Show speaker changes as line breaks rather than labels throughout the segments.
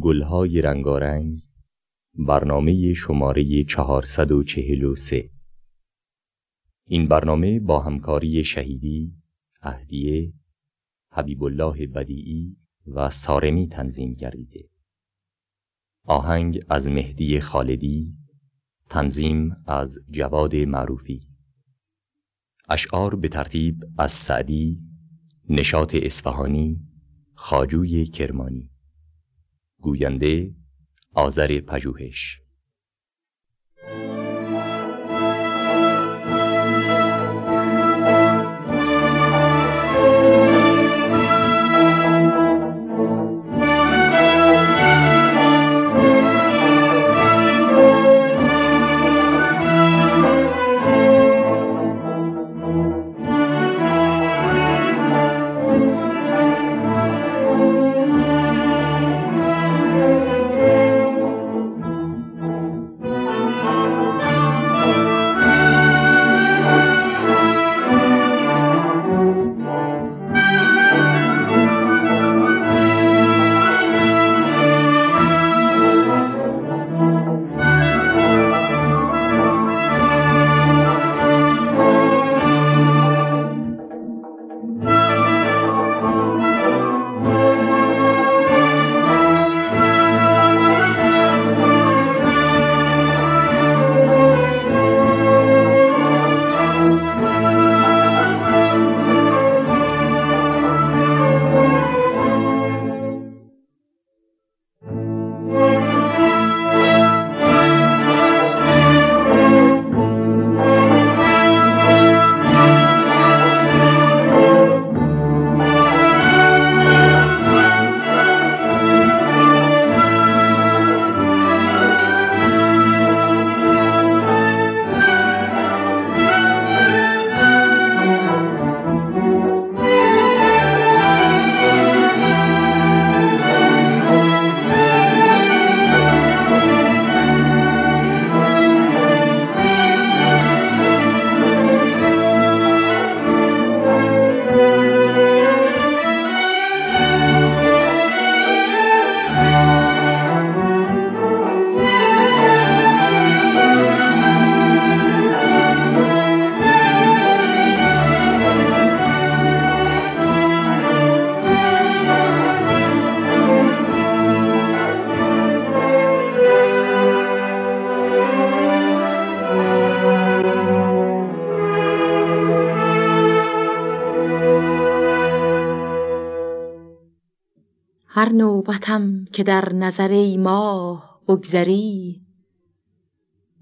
گلهای رنگارنگ برنامه شماره 443 این برنامه با همکاری شهیدی، اهدیه، حبیب الله بدیعی و سارمی تنظیم گردیده آهنگ از مهدی خالدی تنظیم از جواد معروفی. اشعار به ترتیب از سعدی نشاط اصفهانی خاجوی کرمانی. گوینده آذر پژوهش
هر نوبتم که در نظر ماه بگذری.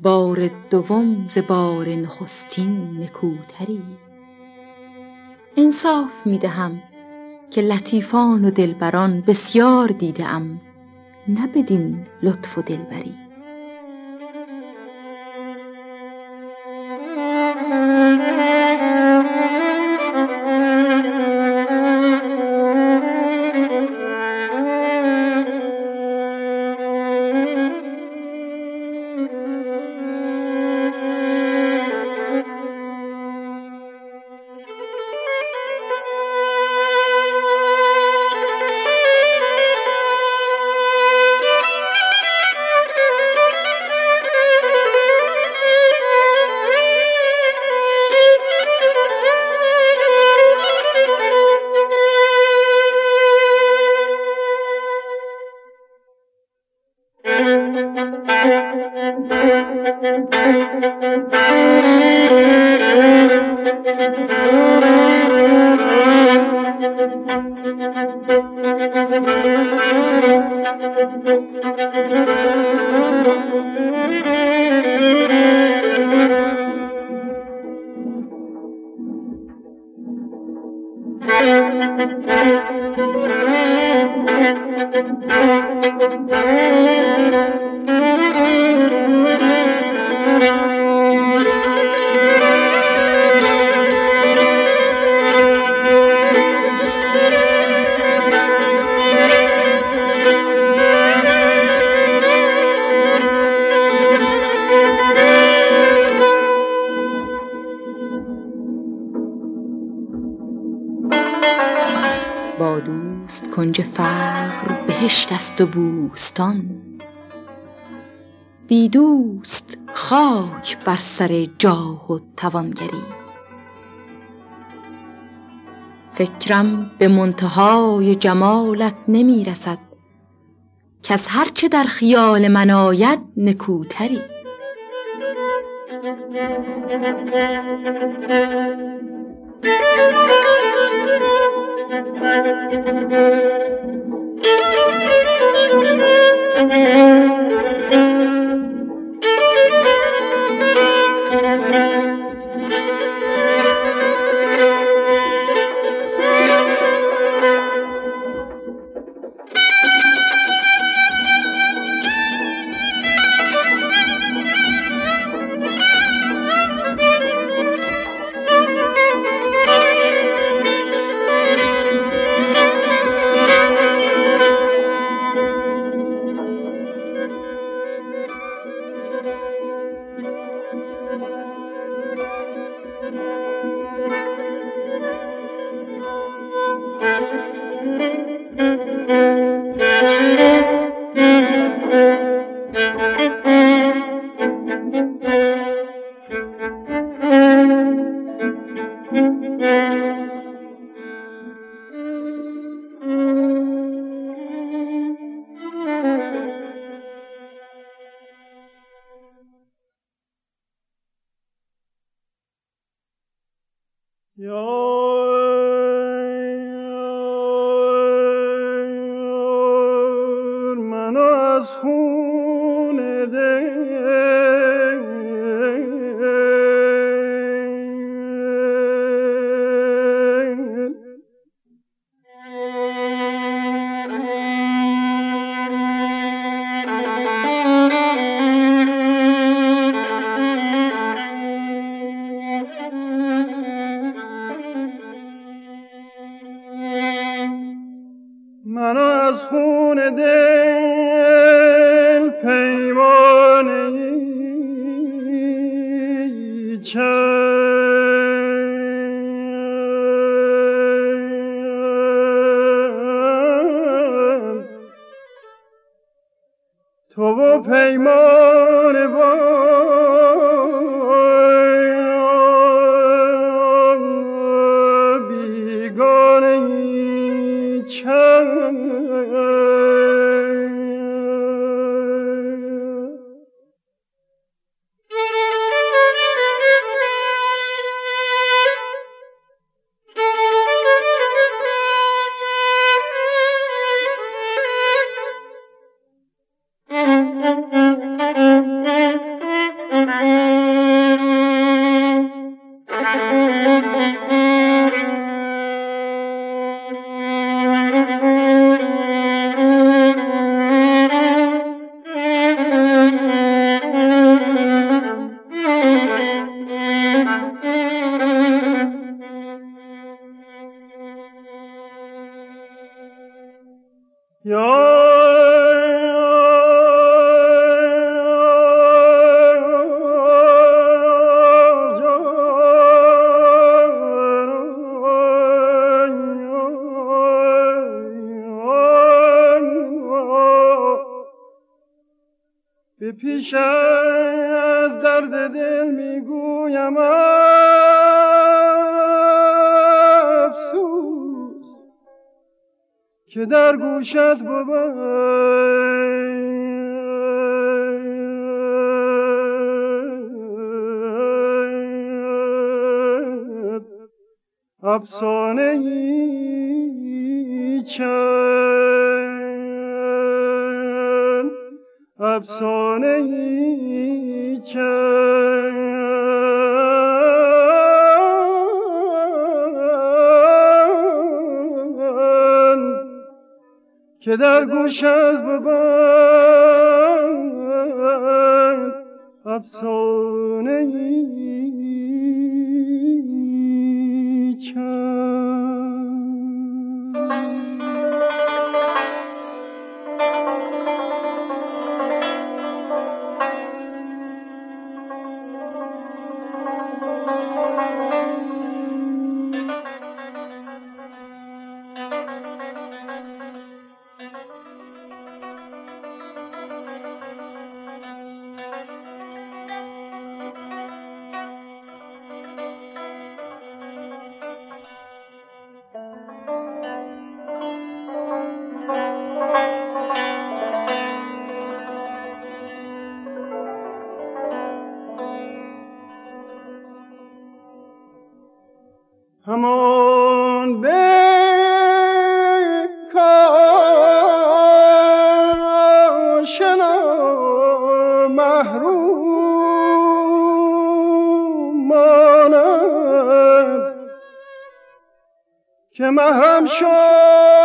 بار دوم ز بار نخستین نکوتری. انصاف می دهم که لطیفان و دلبران بسیار دیده ام نه بدین لطف و دلبری. با دوست است و بوستان. بی دوست خاک بر سر جاه و توانگری. فکرم به منتهای جمالت نمی رسد که از هرچه در خیال من آید نکوتری.
Thank you. Thank you. پیش می‌گویم افسوس که در گوشت بود افسانه ای چند؟ افسانه ای که در گوش از ببند افسانه ای که محرم شد.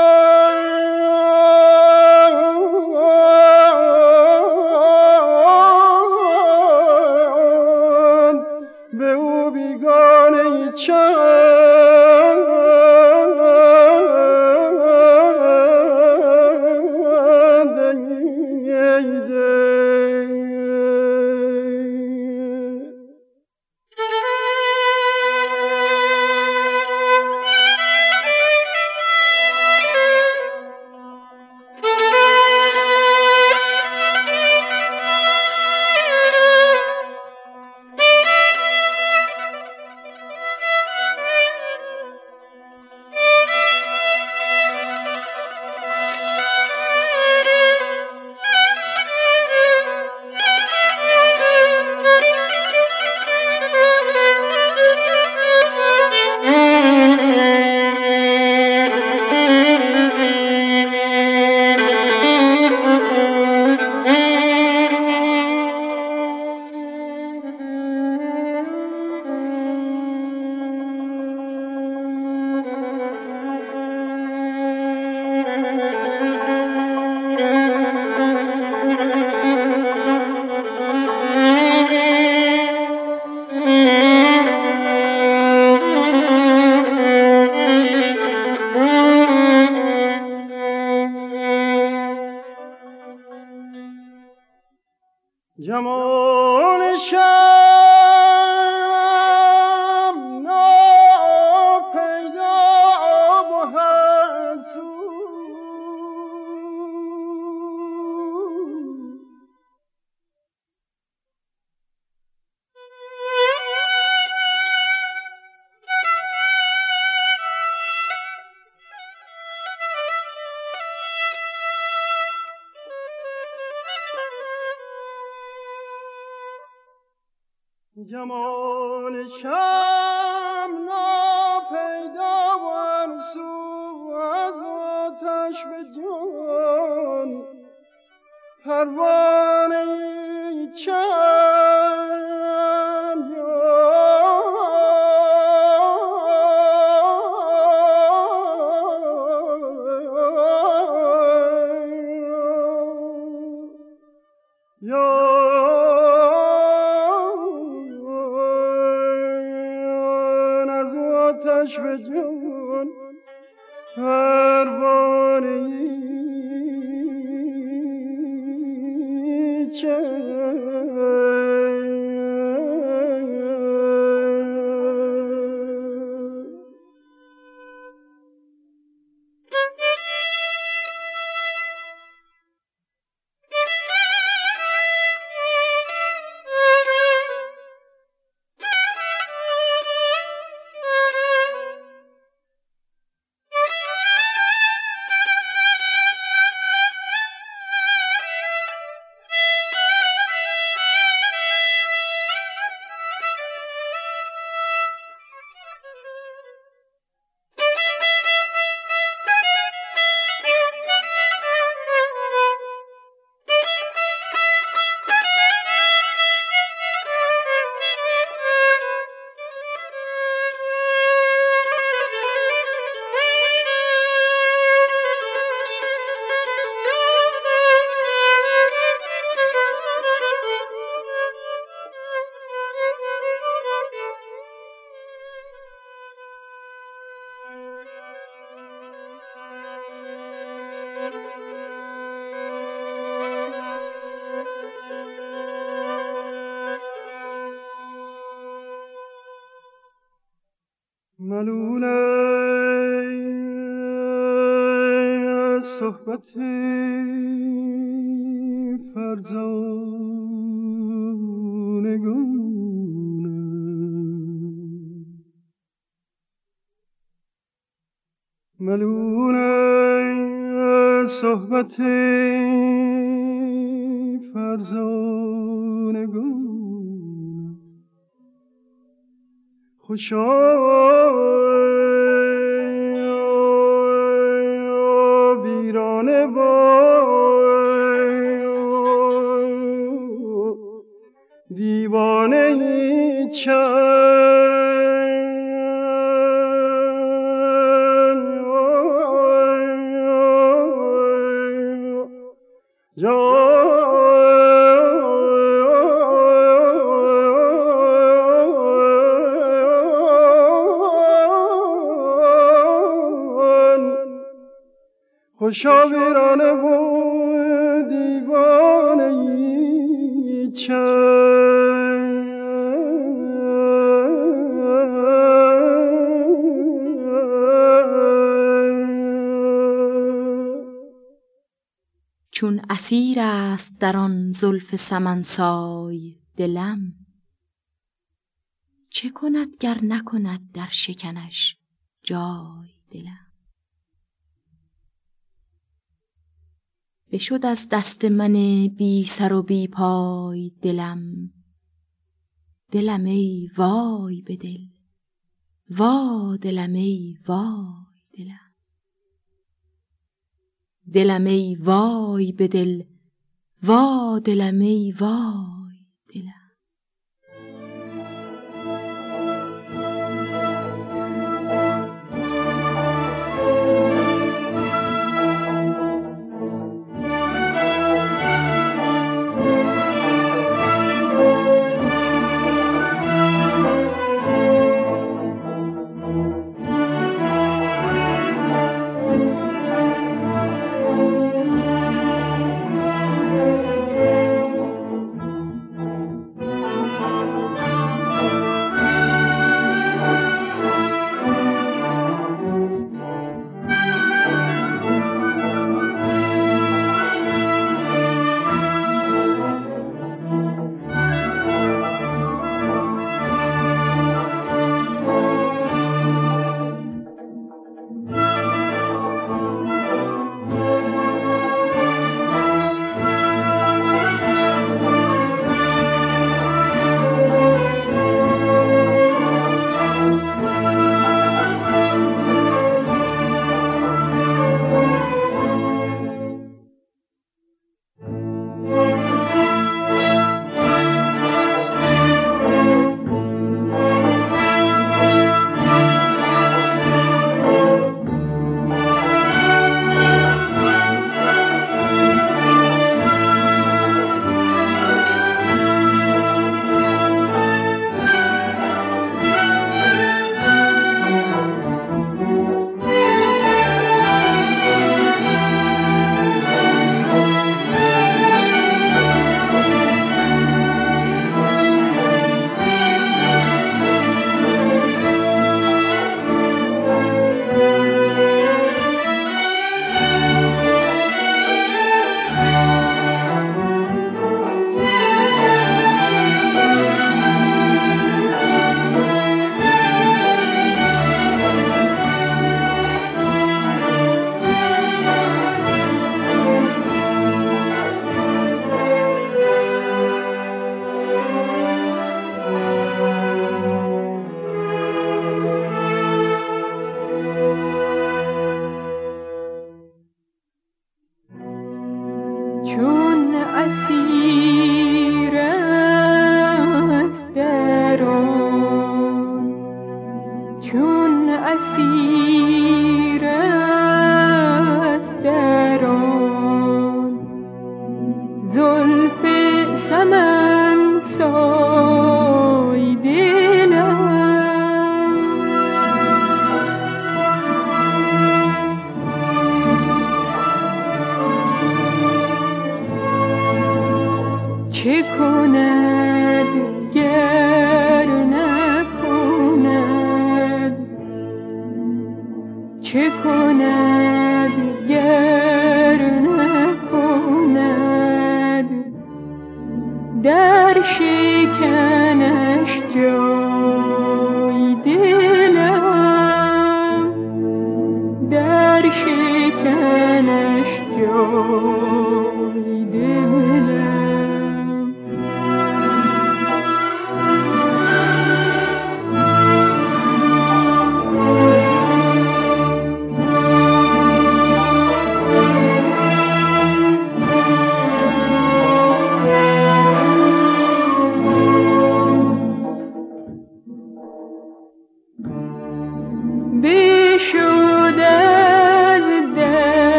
Namo جمال شم ناپیدا و سو از آتش به جان پروانه چند آتش يشفجون صحبت فرزانگانم ملول صحبت فرزانگانم خوشا دیوانه چند خوشا ویرانه و دیوانه ای
چون اسیر است در آن زلف سمنسای دلم چه کند گر نکند در شکنش جای دلم؟ بشد از دست من بی سر و بی پای دلم. دلم ای وای به دل. وا دلم ای وای دلم. دلم ای وای به دل. وا دلم ای وای
بشد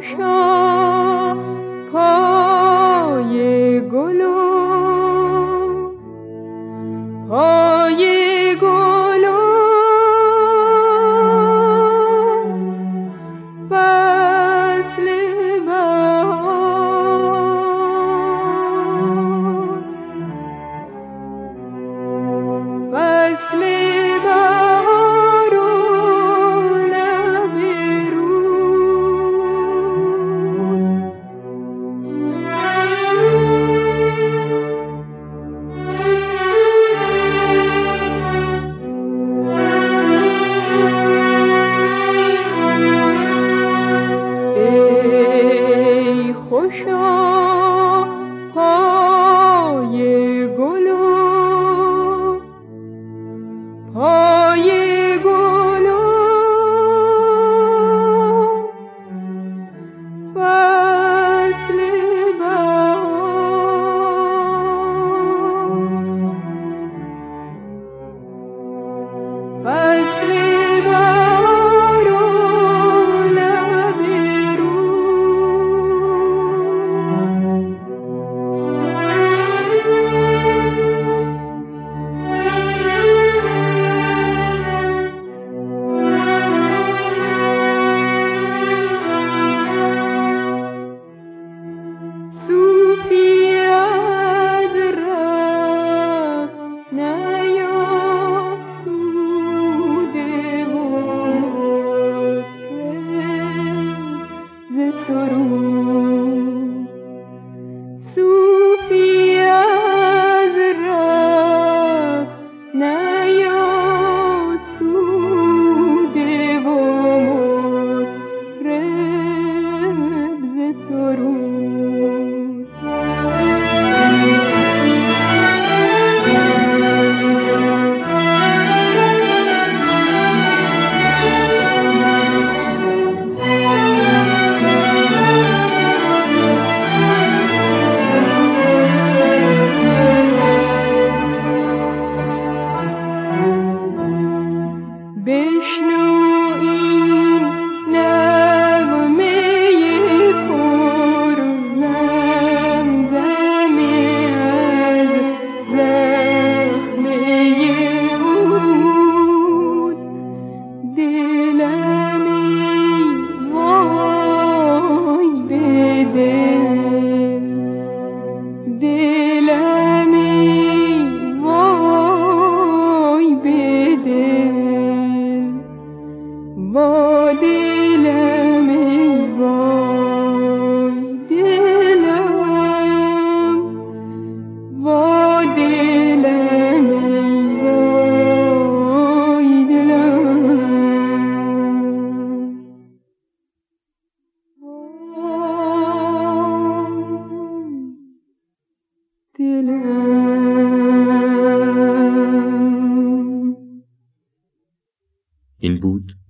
این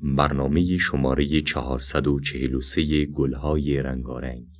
برنامه شماره 443 گلهای رنگارنگ.